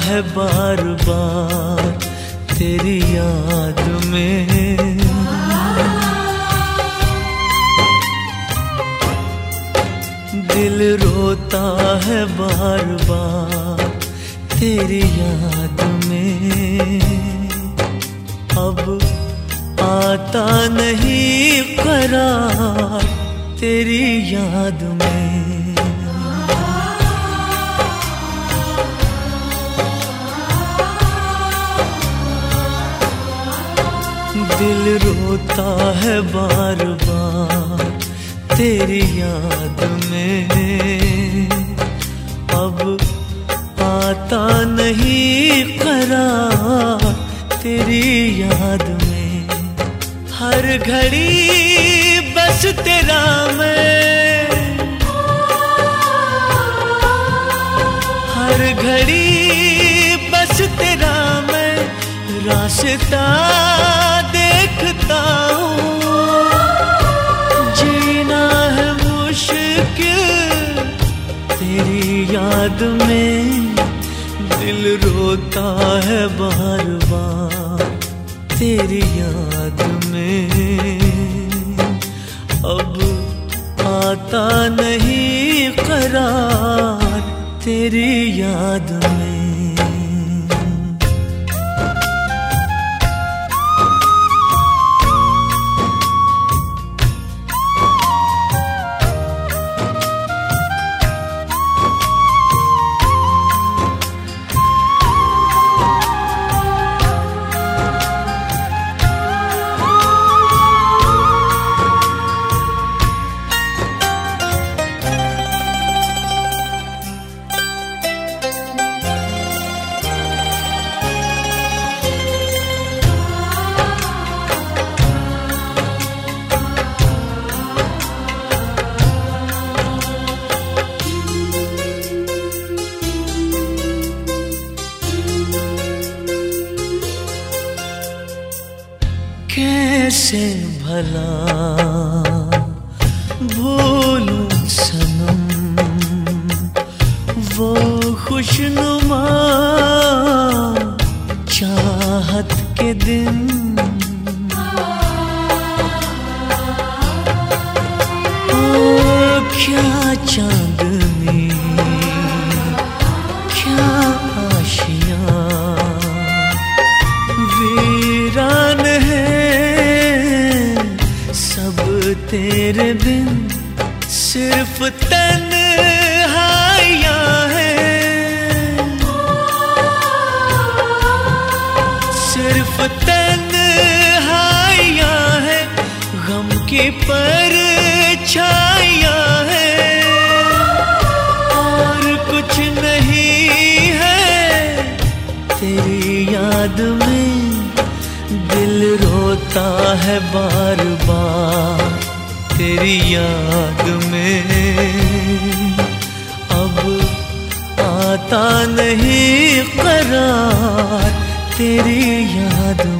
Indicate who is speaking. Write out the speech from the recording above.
Speaker 1: है बार बार तेरी याद में। दिल रोता है बार बार तेरी याद में। अब आता नहीं करार तेरी याद में। दिल रोता है बार बार तेरी याद में। अब आता नहीं करार तेरी याद में। हर घड़ी बस तेरा मैं। हर घड़ी बस तेरा मैं। रास्ता याद में दिल रोता है बार बार तेरी याद में। अब आता नहीं करार तेरी याद में कैसे भला? भूलूं सनम वो खुशनुमा चाहत के दिन। ओ क्या चांदनी तेरे बिन सिर्फ़ तन है। सिर्फ़ तन है, गम की पर है। और कुछ नहीं है तेरी याद में, दिल रोता है बार बार। तेरी याद में अब आता नहीं करार तेरी याद में